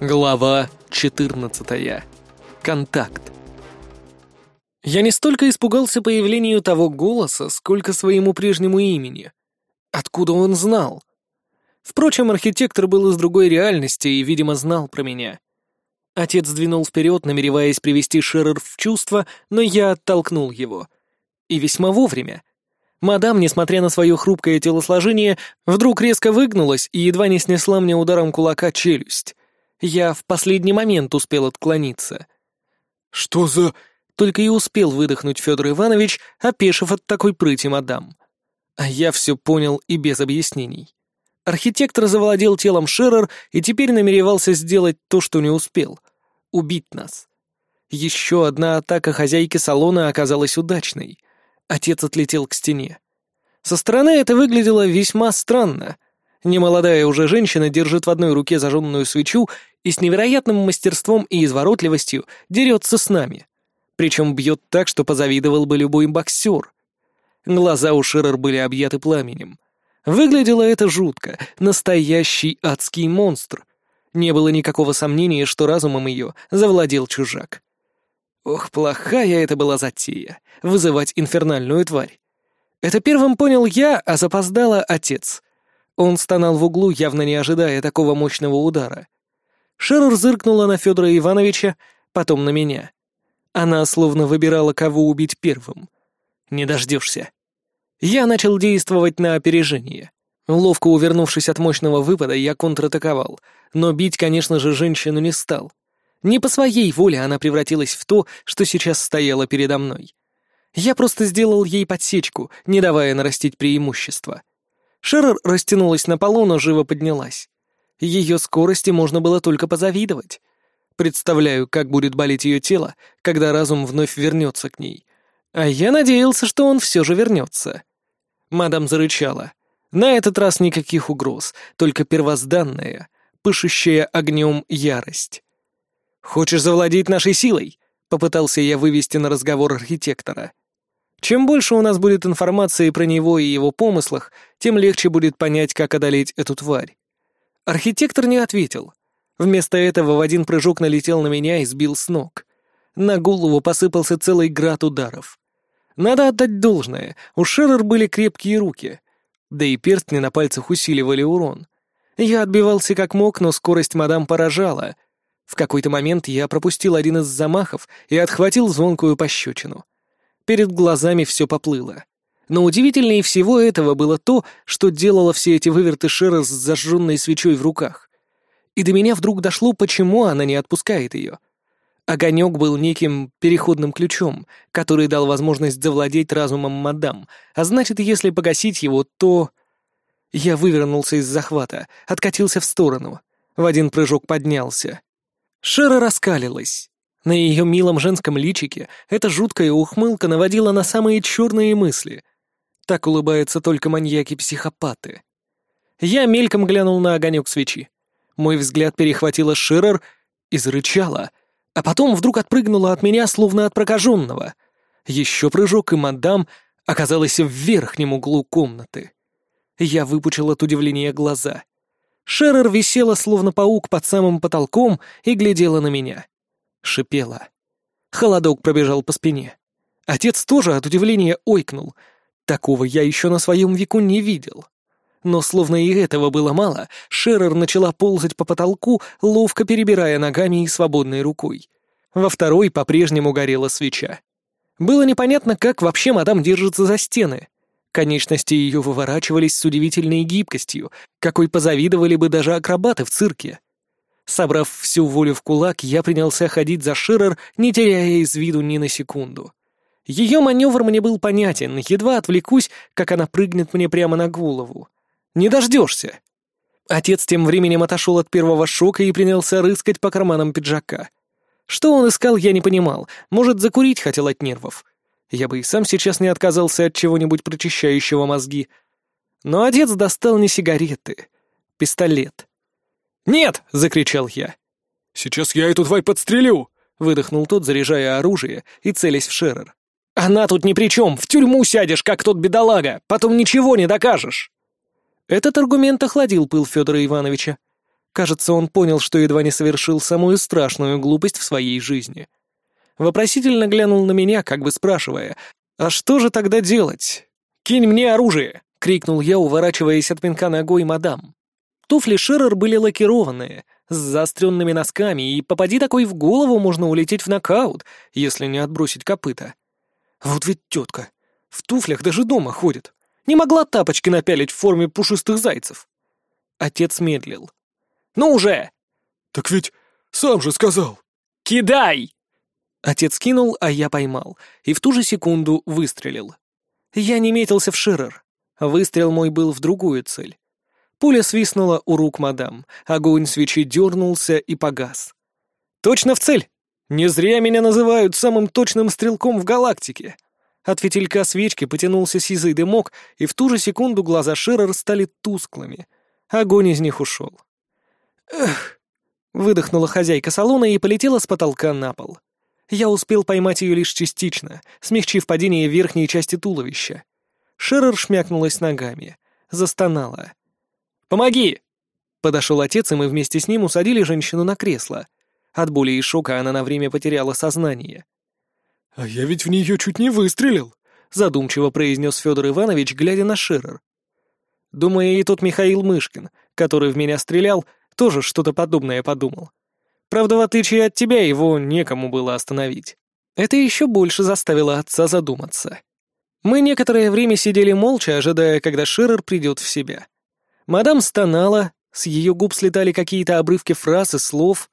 Глава 14. Контакт. Я не столько испугался появлению того голоса, сколько своему прежнему имени. Откуда он знал? Впрочем, архитектор был из другой реальности и, видимо, знал про меня. Отец сдвинул вперед, намереваясь привести Шерер в чувство, но я оттолкнул его. И весьма вовремя. Мадам, несмотря на свое хрупкое телосложение, вдруг резко выгнулась и едва не снесла мне ударом кулака челюсть. Я в последний момент успел отклониться. «Что за...» Только и успел выдохнуть Федор Иванович, опешив от такой прыти мадам. А я все понял и без объяснений. Архитектор завладел телом Шерер и теперь намеревался сделать то, что не успел — убить нас. Еще одна атака хозяйки салона оказалась удачной. Отец отлетел к стене. Со стороны это выглядело весьма странно — Немолодая уже женщина держит в одной руке зажженную свечу и с невероятным мастерством и изворотливостью дерется с нами. Причем бьет так, что позавидовал бы любой боксер. Глаза у Ширер были объяты пламенем. Выглядело это жутко, настоящий адский монстр. Не было никакого сомнения, что разумом ее завладел чужак. Ох, плохая это была затея — вызывать инфернальную тварь. Это первым понял я, а запоздало отец — он стонал в углу, явно не ожидая такого мощного удара. Шерр зыркнула на Федора Ивановича, потом на меня. Она словно выбирала, кого убить первым. Не дождешься. Я начал действовать на опережение. Ловко увернувшись от мощного выпада, я контратаковал, но бить, конечно же, женщину не стал. Не по своей воле она превратилась в то, что сейчас стояло передо мной. Я просто сделал ей подсечку, не давая нарастить преимущество. Шерер растянулась на полу, но живо поднялась. Ее скорости можно было только позавидовать. Представляю, как будет болеть ее тело, когда разум вновь вернется к ней. А я надеялся, что он все же вернется. Мадам зарычала. На этот раз никаких угроз, только первозданная, пышущая огнем ярость. «Хочешь завладеть нашей силой?» — попытался я вывести на разговор архитектора. Чем больше у нас будет информации про него и его помыслах, тем легче будет понять, как одолеть эту тварь. Архитектор не ответил. Вместо этого в один прыжок налетел на меня и сбил с ног. На голову посыпался целый град ударов. Надо отдать должное, у Шерер были крепкие руки. Да и перстни на пальцах усиливали урон. Я отбивался как мог, но скорость мадам поражала. В какой-то момент я пропустил один из замахов и отхватил звонкую пощечину. Перед глазами все поплыло. Но удивительнее всего этого было то, что делало все эти выверты Шера с зажженной свечой в руках. И до меня вдруг дошло, почему она не отпускает ее. Огонек был неким переходным ключом, который дал возможность завладеть разумом мадам, а значит, если погасить его, то... Я вывернулся из захвата, откатился в сторону. В один прыжок поднялся. Шера раскалилась. На ее милом женском личике эта жуткая ухмылка наводила на самые черные мысли. Так улыбаются только маньяки-психопаты. Я мельком глянул на огонек свечи. Мой взгляд перехватила Ширер и зарычала, а потом вдруг отпрыгнула от меня, словно от прокаженного. Еще прыжок, и мадам оказалась в верхнем углу комнаты. Я выпучил от удивления глаза. Шерер висела, словно паук, под самым потолком и глядела на меня шипела. Холодок пробежал по спине. Отец тоже от удивления ойкнул. Такого я еще на своем веку не видел. Но словно и этого было мало, Шерер начала ползать по потолку, ловко перебирая ногами и свободной рукой. Во второй по-прежнему горела свеча. Было непонятно, как вообще мадам держится за стены. Конечности ее выворачивались с удивительной гибкостью, какой позавидовали бы даже акробаты в цирке. Собрав всю волю в кулак, я принялся ходить за Ширер, не теряя из виду ни на секунду. Ее маневр мне был понятен, едва отвлекусь, как она прыгнет мне прямо на голову. Не дождешься. Отец тем временем отошел от первого шока и принялся рыскать по карманам пиджака. Что он искал, я не понимал. Может, закурить хотел от нервов. Я бы и сам сейчас не отказался от чего-нибудь прочищающего мозги. Но отец достал не сигареты, пистолет. «Нет!» — закричал я. «Сейчас я эту тварь подстрелю!» — выдохнул тот, заряжая оружие и целясь в Шерер. «Она тут ни при чем! В тюрьму сядешь, как тот бедолага! Потом ничего не докажешь!» Этот аргумент охладил пыл Федора Ивановича. Кажется, он понял, что едва не совершил самую страшную глупость в своей жизни. Вопросительно глянул на меня, как бы спрашивая, «А что же тогда делать?» «Кинь мне оружие!» — крикнул я, уворачиваясь от пинка ногой мадам. Туфли Ширер были лакированные, с заостренными носками, и попади такой в голову, можно улететь в нокаут, если не отбросить копыта. Вот ведь тетка, в туфлях даже дома ходит. Не могла тапочки напялить в форме пушистых зайцев. Отец медлил. «Ну уже!» «Так ведь сам же сказал!» «Кидай!» Отец кинул, а я поймал, и в ту же секунду выстрелил. Я не метился в Ширер. Выстрел мой был в другую цель. Пуля свистнула у рук мадам, огонь свечи дернулся и погас. «Точно в цель! Не зря меня называют самым точным стрелком в галактике!» От фитилька свечки потянулся сизый дымок, и в ту же секунду глаза Ширер стали тусклыми. Огонь из них ушел. «Эх!» — выдохнула хозяйка салона и полетела с потолка на пол. Я успел поймать ее лишь частично, смягчив падение верхней части туловища. Шерер шмякнулась ногами, застонала. «Помоги!» Подошел отец, и мы вместе с ним усадили женщину на кресло. От боли и шока она на время потеряла сознание. «А я ведь в нее чуть не выстрелил», — задумчиво произнес Федор Иванович, глядя на Шерер. Думаю, и тот Михаил Мышкин, который в меня стрелял, тоже что-то подобное подумал. Правда, в отличие от тебя, его некому было остановить. Это еще больше заставило отца задуматься. Мы некоторое время сидели молча, ожидая, когда Шерер придет в себя. Мадам стонала, с ее губ слетали какие-то обрывки фраз и слов.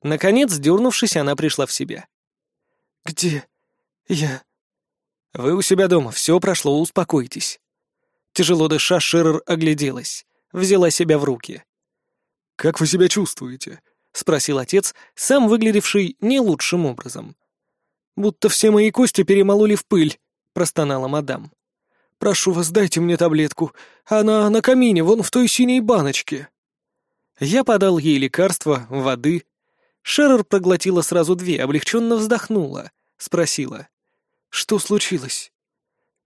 Наконец, дернувшись, она пришла в себя. «Где я?» «Вы у себя дома, все прошло, успокойтесь». Тяжело дыша, Шерер огляделась, взяла себя в руки. «Как вы себя чувствуете?» — спросил отец, сам выглядевший не лучшим образом. «Будто все мои кости перемололи в пыль», — простонала мадам. Прошу вас, дайте мне таблетку. Она на камине, вон в той синей баночке». Я подал ей лекарство, воды. Шерер проглотила сразу две, облегченно вздохнула. Спросила. «Что случилось?»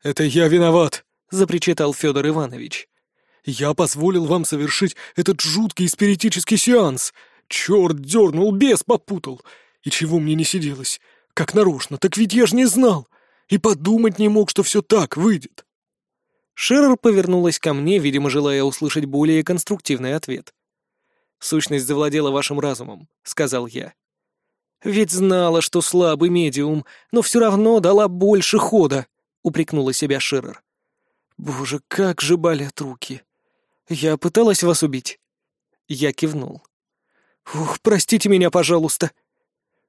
«Это я виноват», — запричитал Федор Иванович. «Я позволил вам совершить этот жуткий спиритический сеанс. Черт дернул, бес попутал. И чего мне не сиделось? Как нарочно, так ведь я ж не знал. И подумать не мог, что все так выйдет. Шерер повернулась ко мне, видимо, желая услышать более конструктивный ответ. «Сущность завладела вашим разумом», — сказал я. «Ведь знала, что слабый медиум, но все равно дала больше хода», — упрекнула себя Шерер. «Боже, как же болят руки! Я пыталась вас убить?» Я кивнул. «Ух, простите меня, пожалуйста!»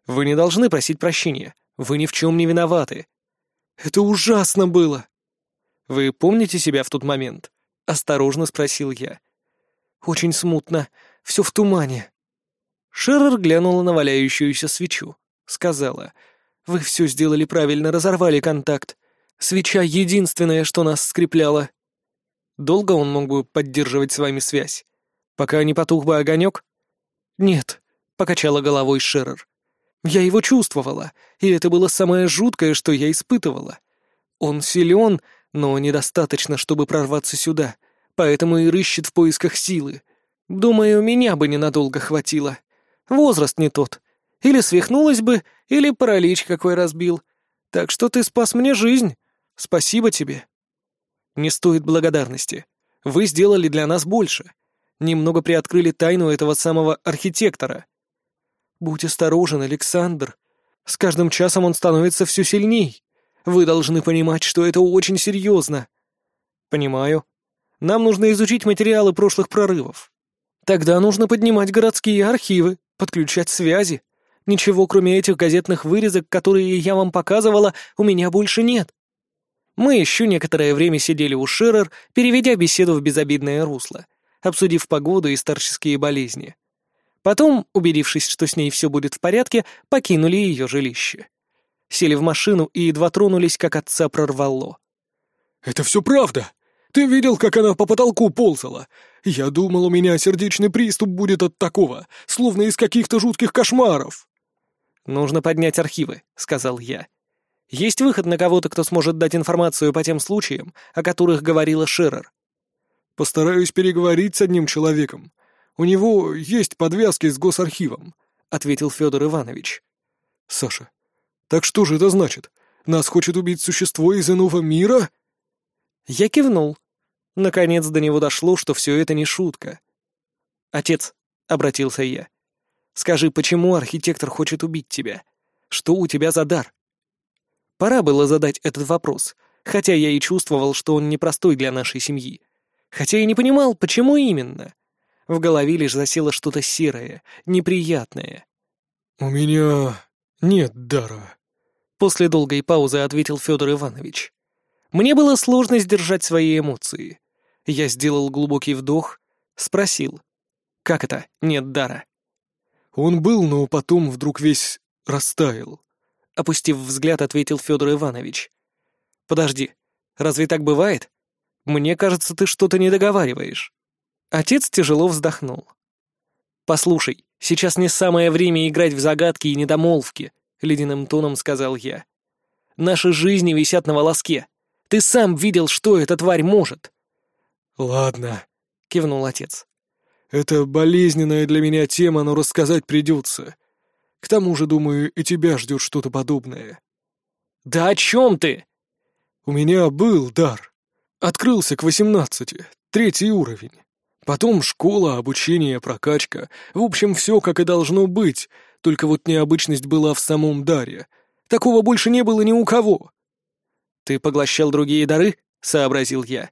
«Вы не должны просить прощения. Вы ни в чем не виноваты». «Это ужасно было!» «Вы помните себя в тот момент?» — осторожно спросил я. «Очень смутно. Все в тумане». Шерер глянула на валяющуюся свечу. Сказала, «Вы все сделали правильно, разорвали контакт. Свеча — единственное, что нас скрепляло». «Долго он мог бы поддерживать с вами связь? Пока не потух бы огонек?» «Нет», — покачала головой Шерер. «Я его чувствовала, и это было самое жуткое, что я испытывала. Он силен, но недостаточно, чтобы прорваться сюда, поэтому и рыщет в поисках силы. Думаю, меня бы ненадолго хватило. Возраст не тот. Или свихнулась бы, или паралич какой разбил. Так что ты спас мне жизнь. Спасибо тебе. Не стоит благодарности. Вы сделали для нас больше. Немного приоткрыли тайну этого самого архитектора. Будь осторожен, Александр. С каждым часом он становится все сильней. Вы должны понимать, что это очень серьезно. Понимаю. Нам нужно изучить материалы прошлых прорывов. Тогда нужно поднимать городские архивы, подключать связи. Ничего, кроме этих газетных вырезок, которые я вам показывала, у меня больше нет. Мы еще некоторое время сидели у Шерер, переведя беседу в безобидное русло, обсудив погоду и старческие болезни. Потом, убедившись, что с ней все будет в порядке, покинули ее жилище сели в машину и едва тронулись, как отца прорвало. «Это все правда! Ты видел, как она по потолку ползала? Я думал, у меня сердечный приступ будет от такого, словно из каких-то жутких кошмаров!» «Нужно поднять архивы», — сказал я. «Есть выход на кого-то, кто сможет дать информацию по тем случаям, о которых говорила Шерер?» «Постараюсь переговорить с одним человеком. У него есть подвязки с госархивом», — ответил Федор Иванович. «Саша, так что же это значит? Нас хочет убить существо из иного мира?» Я кивнул. Наконец до него дошло, что все это не шутка. «Отец», — обратился я, — «скажи, почему архитектор хочет убить тебя? Что у тебя за дар?» Пора было задать этот вопрос, хотя я и чувствовал, что он непростой для нашей семьи. Хотя и не понимал, почему именно. В голове лишь засело что-то серое, неприятное. «У меня нет дара», — после долгой паузы ответил Федор Иванович. Мне было сложно сдержать свои эмоции. Я сделал глубокий вдох, спросил. «Как это? Нет дара?» «Он был, но потом вдруг весь растаял», — опустив взгляд, ответил Федор Иванович. «Подожди, разве так бывает? Мне кажется, ты что-то не договариваешь». Отец тяжело вздохнул. «Послушай, сейчас не самое время играть в загадки и недомолвки», — ледяным тоном сказал я. «Наши жизни висят на волоске. Ты сам видел, что эта тварь может». «Ладно», — кивнул отец. «Это болезненная для меня тема, но рассказать придется. К тому же, думаю, и тебя ждет что-то подобное». «Да о чем ты?» «У меня был дар. Открылся к восемнадцати, третий уровень. Потом школа, обучение, прокачка. В общем, все как и должно быть, только вот необычность была в самом даре. Такого больше не было ни у кого. «Ты поглощал другие дары?» — сообразил я.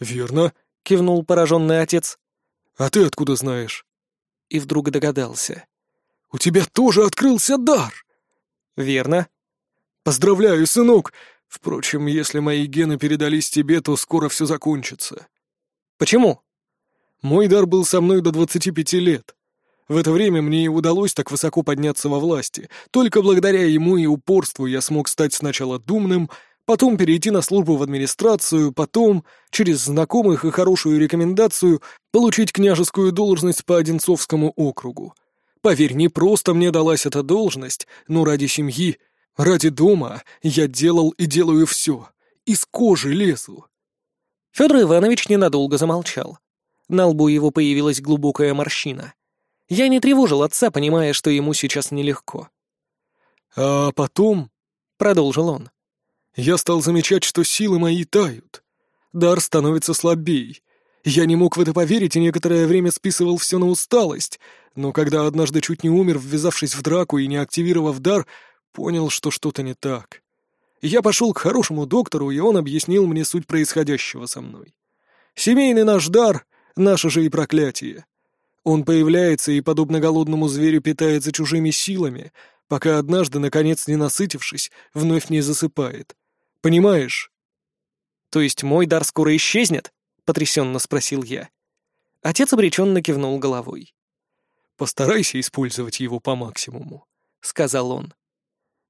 «Верно», — кивнул пораженный отец. «А ты откуда знаешь?» И вдруг догадался. «У тебя тоже открылся дар!» «Верно». «Поздравляю, сынок! Впрочем, если мои гены передались тебе, то скоро все закончится». «Почему?» «Мой дар был со мной до двадцати пяти лет. В это время мне и удалось так высоко подняться во власти. Только благодаря ему и упорству я смог стать сначала думным, потом перейти на службу в администрацию, потом, через знакомых и хорошую рекомендацию, получить княжескую должность по Одинцовскому округу. Поверь, не просто мне далась эта должность, но ради семьи, ради дома я делал и делаю все. Из кожи лезу. Федор Иванович ненадолго замолчал. На лбу его появилась глубокая морщина. Я не тревожил отца, понимая, что ему сейчас нелегко. «А потом», — продолжил он, я стал замечать, что силы мои тают. Дар становится слабей. Я не мог в это поверить и некоторое время списывал все на усталость, но когда однажды чуть не умер, ввязавшись в драку и не активировав дар, понял, что что-то не так. Я пошел к хорошему доктору, и он объяснил мне суть происходящего со мной. Семейный наш дар — наше же и проклятие. Он появляется и, подобно голодному зверю, питается чужими силами, пока однажды, наконец не насытившись, вновь не засыпает. Понимаешь?» «То есть мой дар скоро исчезнет?» — потрясенно спросил я. Отец обреченно кивнул головой. «Постарайся использовать его по максимуму», — сказал он.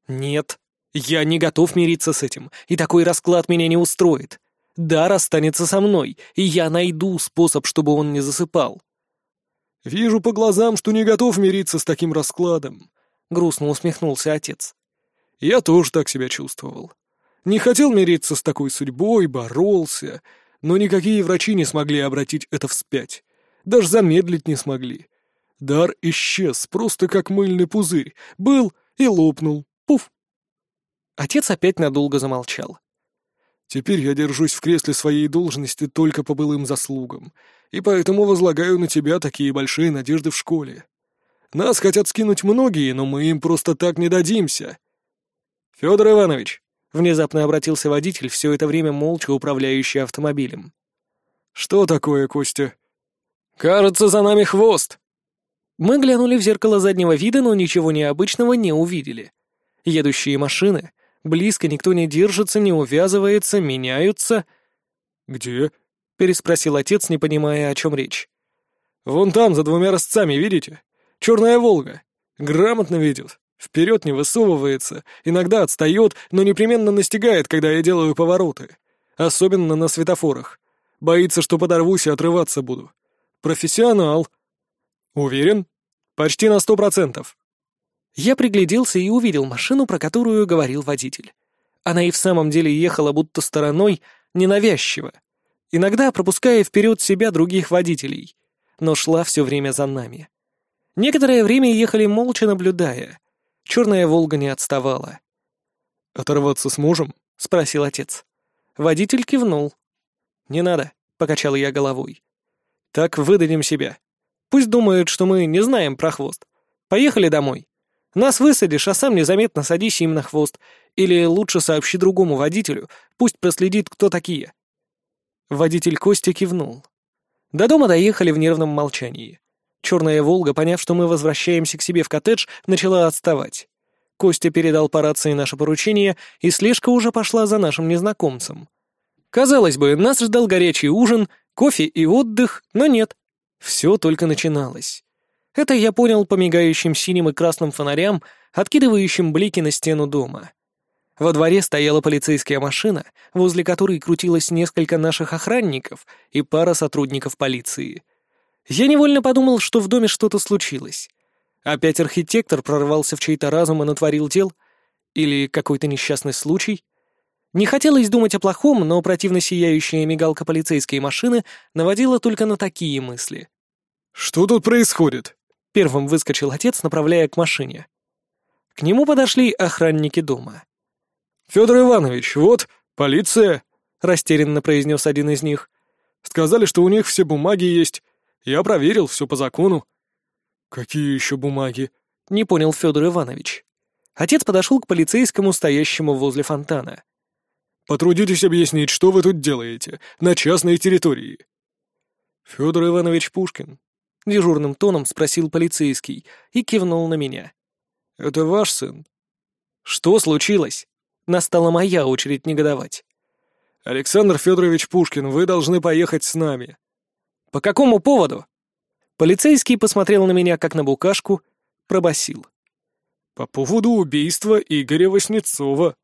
«Нет, я не готов мириться с этим, и такой расклад меня не устроит. Дар останется со мной, и я найду способ, чтобы он не засыпал». «Вижу по глазам, что не готов мириться с таким раскладом», — грустно усмехнулся отец. «Я тоже так себя чувствовал. Не хотел мириться с такой судьбой, боролся, но никакие врачи не смогли обратить это вспять. Даже замедлить не смогли. Дар исчез, просто как мыльный пузырь. Был и лопнул. Пуф. Отец опять надолго замолчал. Теперь я держусь в кресле своей должности только по былым заслугам, и поэтому возлагаю на тебя такие большие надежды в школе. Нас хотят скинуть многие, но мы им просто так не дадимся. Федор Иванович, Внезапно обратился водитель, все это время молча управляющий автомобилем. «Что такое, Костя?» «Кажется, за нами хвост!» Мы глянули в зеркало заднего вида, но ничего необычного не увидели. Едущие машины. Близко никто не держится, не увязывается, меняются. «Где?» — переспросил отец, не понимая, о чем речь. «Вон там, за двумя росцами, видите? Черная Волга. Грамотно ведет. Вперед не высовывается, иногда отстает, но непременно настигает, когда я делаю повороты. Особенно на светофорах. Боится, что подорвусь и отрываться буду. Профессионал. Уверен? Почти на сто процентов. Я пригляделся и увидел машину, про которую говорил водитель. Она и в самом деле ехала будто стороной, ненавязчиво, иногда пропуская вперед себя других водителей. но шла все время за нами. Некоторое время ехали молча, наблюдая. Черная «Волга» не отставала. «Оторваться сможем?» — спросил отец. Водитель кивнул. «Не надо», — покачал я головой. «Так выдадим себя. Пусть думают, что мы не знаем про хвост. Поехали домой. Нас высадишь, а сам незаметно садись им на хвост. Или лучше сообщи другому водителю, пусть проследит, кто такие». Водитель Костя кивнул. До дома доехали в нервном молчании. Черная «Волга», поняв, что мы возвращаемся к себе в коттедж, начала отставать. Костя передал по рации наше поручение, и слежка уже пошла за нашим незнакомцем. Казалось бы, нас ждал горячий ужин, кофе и отдых, но нет. Все только начиналось. Это я понял по мигающим синим и красным фонарям, откидывающим блики на стену дома. Во дворе стояла полицейская машина, возле которой крутилось несколько наших охранников и пара сотрудников полиции. Я невольно подумал, что в доме что-то случилось. Опять архитектор прорвался в чей-то разум и натворил дел? Или какой-то несчастный случай? Не хотелось думать о плохом, но противно сияющая мигалка полицейской машины наводила только на такие мысли. «Что тут происходит?» Первым выскочил отец, направляя к машине. К нему подошли охранники дома. «Федор Иванович, вот, полиция!» — растерянно произнес один из них. «Сказали, что у них все бумаги есть. Я проверил, все по закону. «Какие еще бумаги?» — не понял Федор Иванович. Отец подошел к полицейскому, стоящему возле фонтана. «Потрудитесь объяснить, что вы тут делаете, на частной территории?» «Федор Иванович Пушкин», — дежурным тоном спросил полицейский и кивнул на меня. «Это ваш сын?» «Что случилось?» Настала моя очередь негодовать. «Александр Федорович Пушкин, вы должны поехать с нами». «По какому поводу?» Полицейский посмотрел на меня, как на букашку, пробасил. «По поводу убийства Игоря Васнецова».